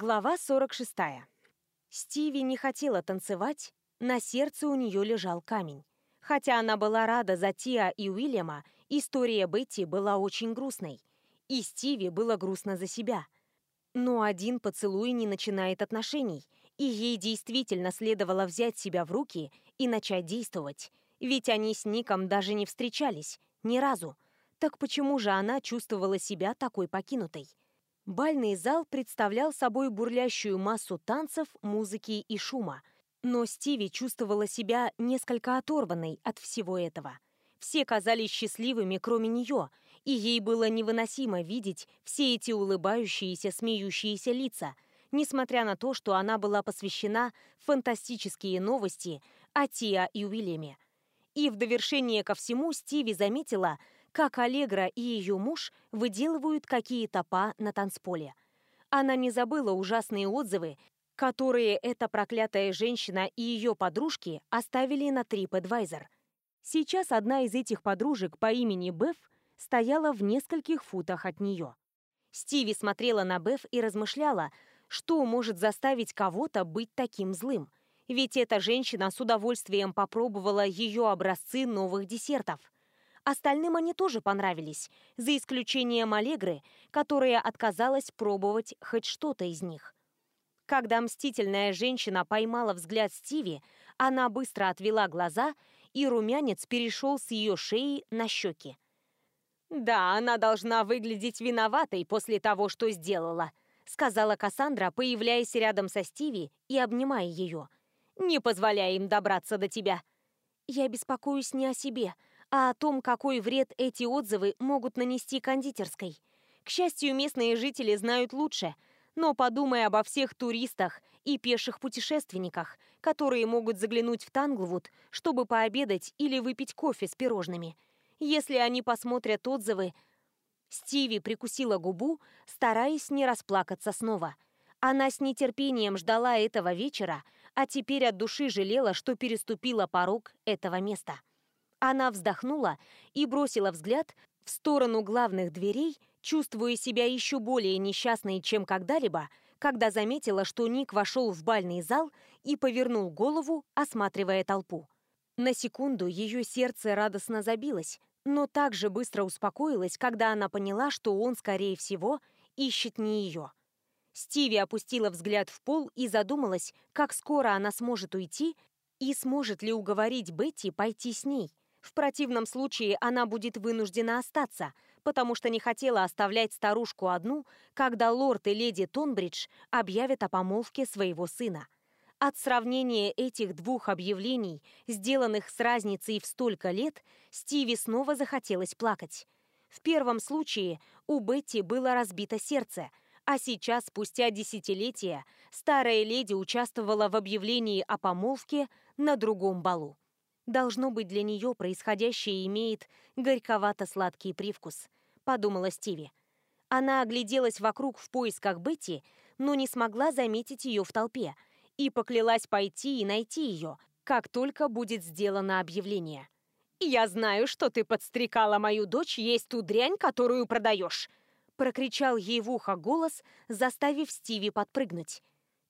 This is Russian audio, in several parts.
Глава 46. Стиви не хотела танцевать, на сердце у нее лежал камень. Хотя она была рада за Тиа и Уильяма, история Бетти была очень грустной. И Стиви было грустно за себя. Но один поцелуй не начинает отношений, и ей действительно следовало взять себя в руки и начать действовать. Ведь они с Ником даже не встречались, ни разу. Так почему же она чувствовала себя такой покинутой? Бальный зал представлял собой бурлящую массу танцев, музыки и шума. Но Стиви чувствовала себя несколько оторванной от всего этого. Все казались счастливыми, кроме нее, и ей было невыносимо видеть все эти улыбающиеся, смеющиеся лица, несмотря на то, что она была посвящена фантастические новости о Тиа и Уильяме. И в довершение ко всему Стиви заметила – как Аллегра и ее муж выделывают какие-то па на танцполе. Она не забыла ужасные отзывы, которые эта проклятая женщина и ее подружки оставили на TripAdvisor. Сейчас одна из этих подружек по имени Беф стояла в нескольких футах от нее. Стиви смотрела на Беф и размышляла, что может заставить кого-то быть таким злым. Ведь эта женщина с удовольствием попробовала ее образцы новых десертов – Остальным они тоже понравились, за исключением Аллегры, которая отказалась пробовать хоть что-то из них. Когда мстительная женщина поймала взгляд Стиви, она быстро отвела глаза, и румянец перешел с ее шеи на щеки. «Да, она должна выглядеть виноватой после того, что сделала», сказала Кассандра, появляясь рядом со Стиви и обнимая ее. «Не позволяй им добраться до тебя». «Я беспокоюсь не о себе», а о том, какой вред эти отзывы могут нанести кондитерской. К счастью, местные жители знают лучше, но подумай обо всех туристах и пеших путешественниках, которые могут заглянуть в Танглвуд, чтобы пообедать или выпить кофе с пирожными. Если они посмотрят отзывы... Стиви прикусила губу, стараясь не расплакаться снова. Она с нетерпением ждала этого вечера, а теперь от души жалела, что переступила порог этого места. Она вздохнула и бросила взгляд в сторону главных дверей, чувствуя себя еще более несчастной, чем когда-либо, когда заметила, что Ник вошел в бальный зал и повернул голову, осматривая толпу. На секунду ее сердце радостно забилось, но так же быстро успокоилось, когда она поняла, что он, скорее всего, ищет не ее. Стиви опустила взгляд в пол и задумалась, как скоро она сможет уйти и сможет ли уговорить Бетти пойти с ней. В противном случае она будет вынуждена остаться, потому что не хотела оставлять старушку одну, когда лорд и леди Тонбридж объявят о помолвке своего сына. От сравнения этих двух объявлений, сделанных с разницей в столько лет, Стиви снова захотелось плакать. В первом случае у Бетти было разбито сердце, а сейчас, спустя десятилетия, старая леди участвовала в объявлении о помолвке на другом балу. Должно быть, для нее происходящее имеет горьковато-сладкий привкус, подумала Стиви. Она огляделась вокруг в поисках Бетти, но не смогла заметить ее в толпе и поклялась пойти и найти ее, как только будет сделано объявление. «Я знаю, что ты подстрекала мою дочь есть ту дрянь, которую продаешь!» прокричал ей в ухо голос, заставив Стиви подпрыгнуть.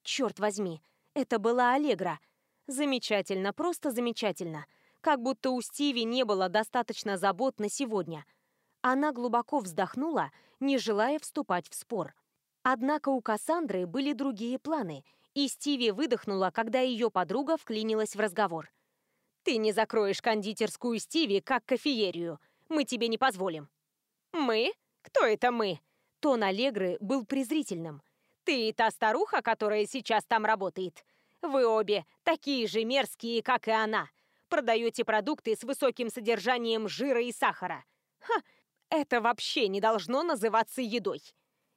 «Черт возьми, это была Аллегра!» Замечательно, просто замечательно. Как будто у Стиви не было достаточно забот на сегодня. Она глубоко вздохнула, не желая вступать в спор. Однако у Кассандры были другие планы, и Стиви выдохнула, когда ее подруга вклинилась в разговор. «Ты не закроешь кондитерскую Стиви как кофеерию. Мы тебе не позволим». «Мы? Кто это мы?» Тон Аллегры был презрительным. «Ты та старуха, которая сейчас там работает. Вы обе такие же мерзкие, как и она. Продаете продукты с высоким содержанием жира и сахара. Ха, это вообще не должно называться едой.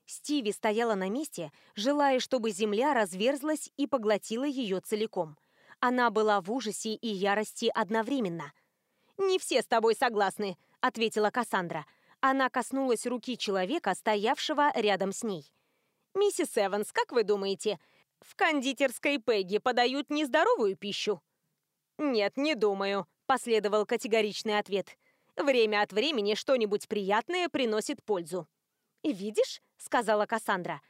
Стиви стояла на месте, желая, чтобы земля разверзлась и поглотила ее целиком. Она была в ужасе и ярости одновременно. «Не все с тобой согласны», — ответила Кассандра. Она коснулась руки человека, стоявшего рядом с ней. «Миссис Эванс, как вы думаете, в кондитерской Пегги подают нездоровую пищу. Нет, не думаю, последовал категоричный ответ. Время от времени что-нибудь приятное приносит пользу. «Видишь?» — сказала Кассандра.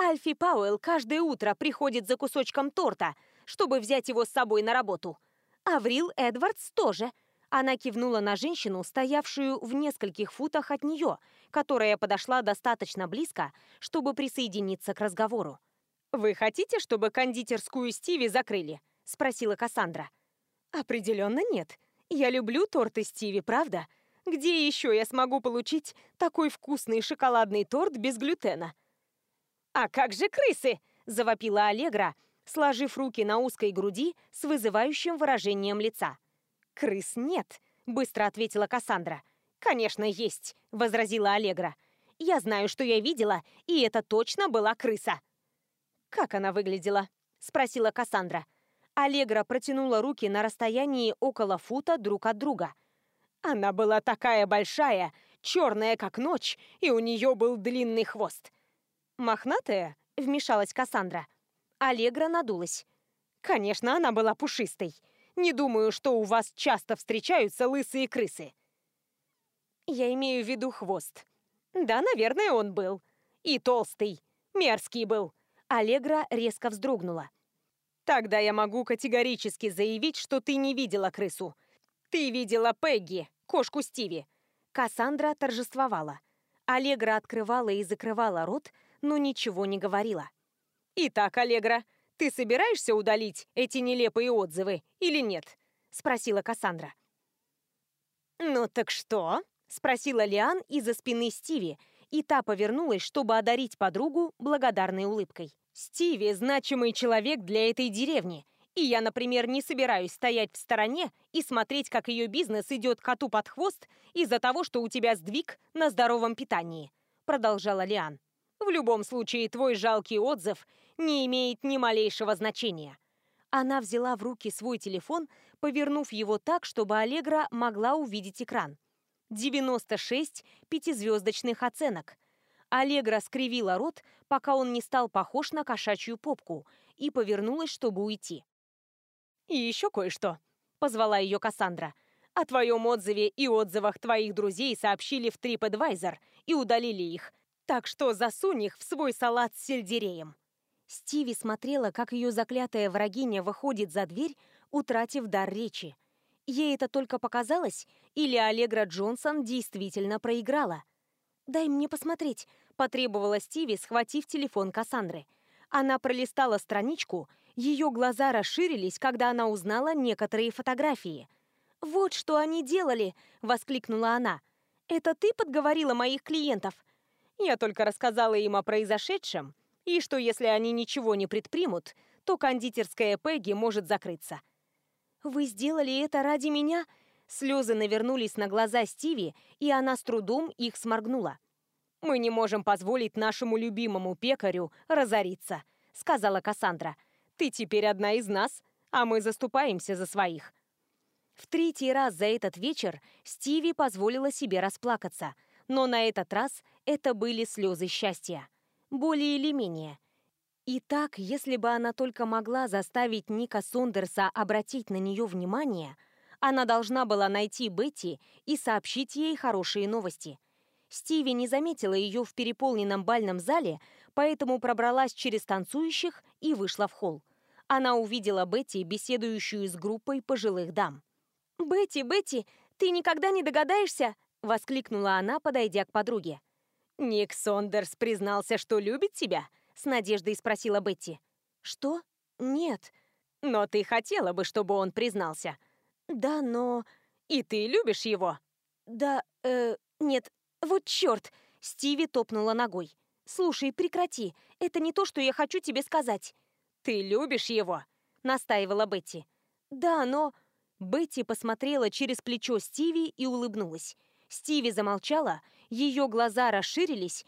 «Альфи Пауэлл каждое утро приходит за кусочком торта, чтобы взять его с собой на работу. Аврил Эдвардс тоже». Она кивнула на женщину, стоявшую в нескольких футах от нее, которая подошла достаточно близко, чтобы присоединиться к разговору. «Вы хотите, чтобы кондитерскую Стиви закрыли?» — спросила Кассандра. «Определенно нет. Я люблю торты Стиви, правда? Где еще я смогу получить такой вкусный шоколадный торт без глютена?» «А как же крысы?» — завопила Аллегра, сложив руки на узкой груди с вызывающим выражением лица. «Крыс нет», — быстро ответила Кассандра. «Конечно, есть», — возразила Аллегра. «Я знаю, что я видела, и это точно была крыса». «Как она выглядела?» — спросила Кассандра. Аллегра протянула руки на расстоянии около фута друг от друга. «Она была такая большая, черная как ночь, и у нее был длинный хвост». «Мохнатая?» — вмешалась Кассандра. Аллегра надулась. «Конечно, она была пушистой. Не думаю, что у вас часто встречаются лысые крысы». «Я имею в виду хвост», да, наверное, он был. И толстый, мерзкий был. Аллегра резко вздрогнула. «Тогда я могу категорически заявить, что ты не видела крысу. Ты видела Пегги, кошку Стиви». Кассандра торжествовала. Аллегра открывала и закрывала рот, но ничего не говорила. «Итак, Аллегра, ты собираешься удалить эти нелепые отзывы или нет?» — спросила Кассандра. «Ну так что?» — спросила Лиан из-за спины Стиви, и та повернулась, чтобы одарить подругу благодарной улыбкой. Стиви – значимый человек для этой деревни. И я, например, не собираюсь стоять в стороне и смотреть, как ее бизнес идет коту под хвост из-за того, что у тебя сдвиг на здоровом питании», – продолжала Лиан. «В любом случае, твой жалкий отзыв не имеет ни малейшего значения». Она взяла в руки свой телефон, повернув его так, чтобы Аллегра могла увидеть экран. 96 пятизвездочных оценок, Аллегра скривила рот, пока он не стал похож на кошачью попку, и повернулась, чтобы уйти. «И еще кое-что», — позвала ее Кассандра. «О твоем отзыве и отзывах твоих друзей сообщили в TripAdvisor и удалили их, так что засунь их в свой салат с сельдереем». Стиви смотрела, как ее заклятая врагиня выходит за дверь, утратив дар речи. Ей это только показалось, или Аллегра Джонсон действительно проиграла — «Дай мне посмотреть», — потребовала Стиви, схватив телефон Кассандры. Она пролистала страничку, ее глаза расширились, когда она узнала некоторые фотографии. «Вот что они делали!» — воскликнула она. «Это ты подговорила моих клиентов?» «Я только рассказала им о произошедшем, и что если они ничего не предпримут, то кондитерская Пегги может закрыться». «Вы сделали это ради меня?» Слезы навернулись на глаза Стиви, и она с трудом их сморгнула. «Мы не можем позволить нашему любимому пекарю разориться», — сказала Кассандра. «Ты теперь одна из нас, а мы заступаемся за своих». В третий раз за этот вечер Стиви позволила себе расплакаться, но на этот раз это были слезы счастья. Более или менее. И так, если бы она только могла заставить Ника Сондерса обратить на нее внимание — она должна была найти Бетти и сообщить ей хорошие новости. Стиви не заметила ее в переполненном бальном зале, поэтому пробралась через танцующих и вышла в холл. Она увидела Бетти, беседующую с группой пожилых дам. «Бетти, Бетти, ты никогда не догадаешься?» — воскликнула она, подойдя к подруге. «Ник Сондерс признался, что любит тебя?» — с надеждой спросила Бетти. «Что? Нет». «Но ты хотела бы, чтобы он признался», да, но... И ты любишь его? Да, э, нет, вот чёрт. Стиви топнула ногой. Слушай, прекрати. Это не то, что я хочу тебе сказать. Ты любишь его? Настаивала Бетти. Да, но... Бетти посмотрела через плечо Стиви и улыбнулась. Стиви замолчала, ее глаза расширились,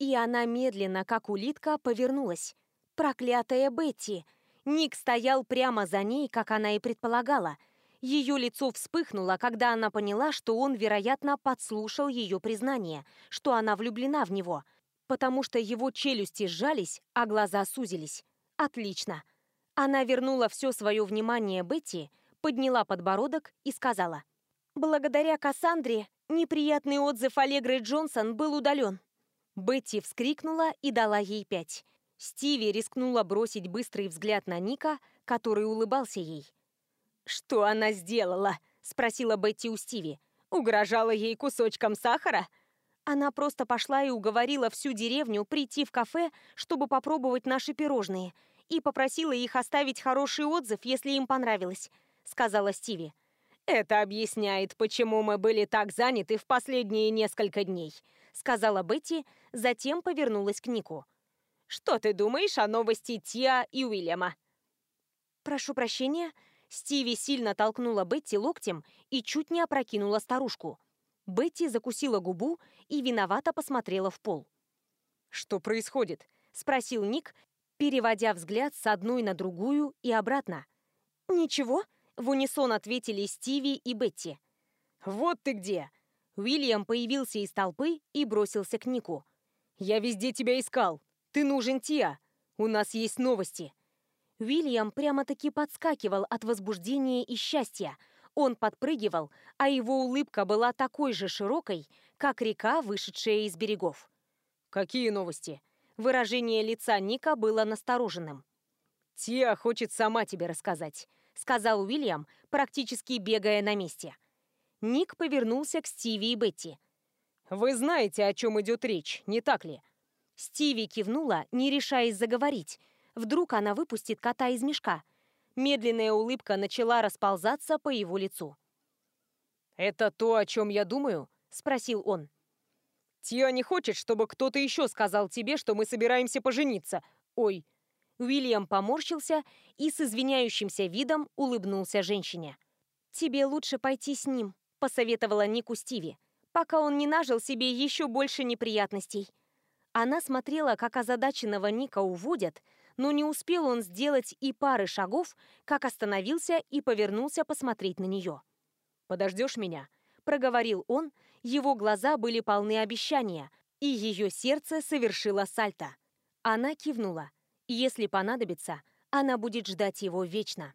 и она медленно, как улитка, повернулась. «Проклятая Бетти!» Ник стоял прямо за ней, как она и предполагала – ее лицо вспыхнуло, когда она поняла, что он, вероятно, подслушал ее признание, что она влюблена в него, потому что его челюсти сжались, а глаза сузились. Отлично. Она вернула все свое внимание Бетти, подняла подбородок и сказала. «Благодаря Кассандре неприятный отзыв Аллегры Джонсон был удален». Бетти вскрикнула и дала ей пять. Стиви рискнула бросить быстрый взгляд на Ника, который улыбался ей. «Что она сделала?» – спросила Бетти у Стиви. «Угрожала ей кусочком сахара?» Она просто пошла и уговорила всю деревню прийти в кафе, чтобы попробовать наши пирожные, и попросила их оставить хороший отзыв, если им понравилось», — сказала Стиви. «Это объясняет, почему мы были так заняты в последние несколько дней», — сказала Бетти, затем повернулась к Нику. «Что ты думаешь о новости Тиа и Уильяма?» «Прошу прощения», Стиви сильно толкнула Бетти локтем и чуть не опрокинула старушку. Бетти закусила губу и виновато посмотрела в пол. «Что происходит?» – спросил Ник, переводя взгляд с одной на другую и обратно. «Ничего», – в унисон ответили Стиви и Бетти. «Вот ты где!» Уильям появился из толпы и бросился к Нику. «Я везде тебя искал. Ты нужен Тиа. У нас есть новости. Уильям прямо-таки подскакивал от возбуждения и счастья. Он подпрыгивал, а его улыбка была такой же широкой, как река, вышедшая из берегов. «Какие новости?» Выражение лица Ника было настороженным. «Тия хочет сама тебе рассказать», — сказал Уильям, практически бегая на месте. Ник повернулся к Стиви и Бетти. «Вы знаете, о чем идет речь, не так ли?» Стиви кивнула, не решаясь заговорить, Вдруг она выпустит кота из мешка. Медленная улыбка начала расползаться по его лицу. «Это то, о чем я думаю?» – спросил он. «Тия не хочет, чтобы кто-то еще сказал тебе, что мы собираемся пожениться. Ой!» Уильям поморщился и с извиняющимся видом улыбнулся женщине. «Тебе лучше пойти с ним», – посоветовала Нику Стиви, «пока он не нажил себе еще больше неприятностей». Она смотрела, как озадаченного Ника уводят, но не успел он сделать и пары шагов, как остановился и повернулся посмотреть на нее. «Подождешь меня?» – проговорил он, его глаза были полны обещания, и ее сердце совершило сальто. Она кивнула. Если понадобится, она будет ждать его вечно.